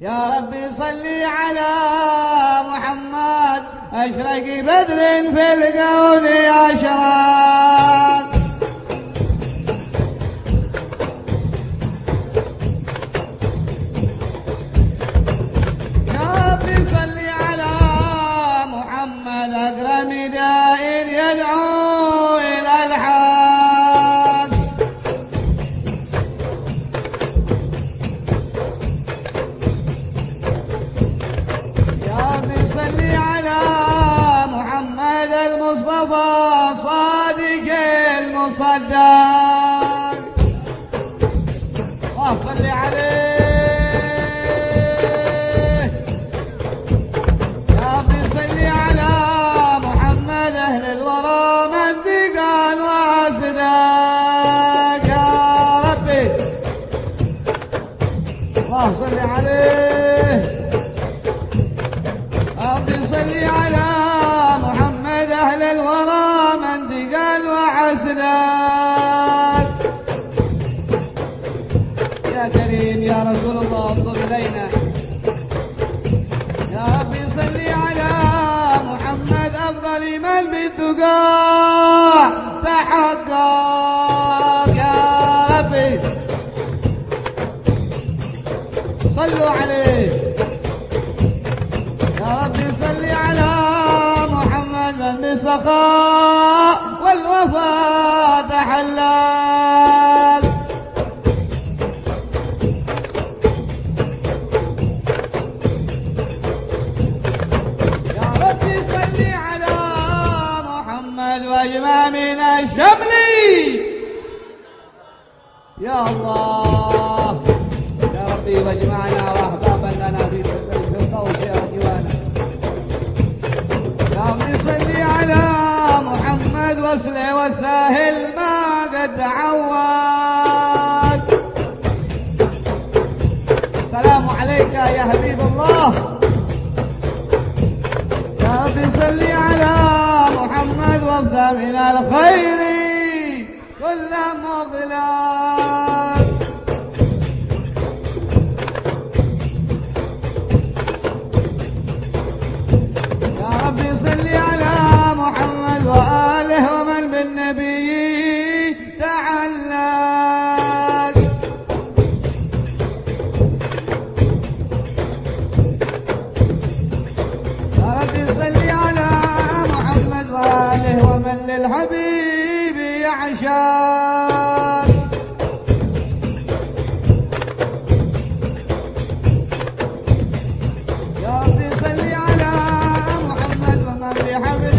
يا ربي صلي على محمد أشرق بدر في الكون أشراق يا ربي صلي على محمد أكرم دائر يدعو إلى الحق Father وعسنان يا كريم يا رسول الله انظر إلينا. يا رب صل على محمد أفضل من بالتقى تحقق يا ربي. صلوا عليه. يا رب صل على محمد من بالسخاء والوفاء تحلل يا رب صل على محمد واجمع من الشمل. يا الله. يا ربي واجمعنا الله يا صل على محمد وابدا من الخير. لآله ومن للحبيب يعشق يا ربي صل على محمد ومن لحبيب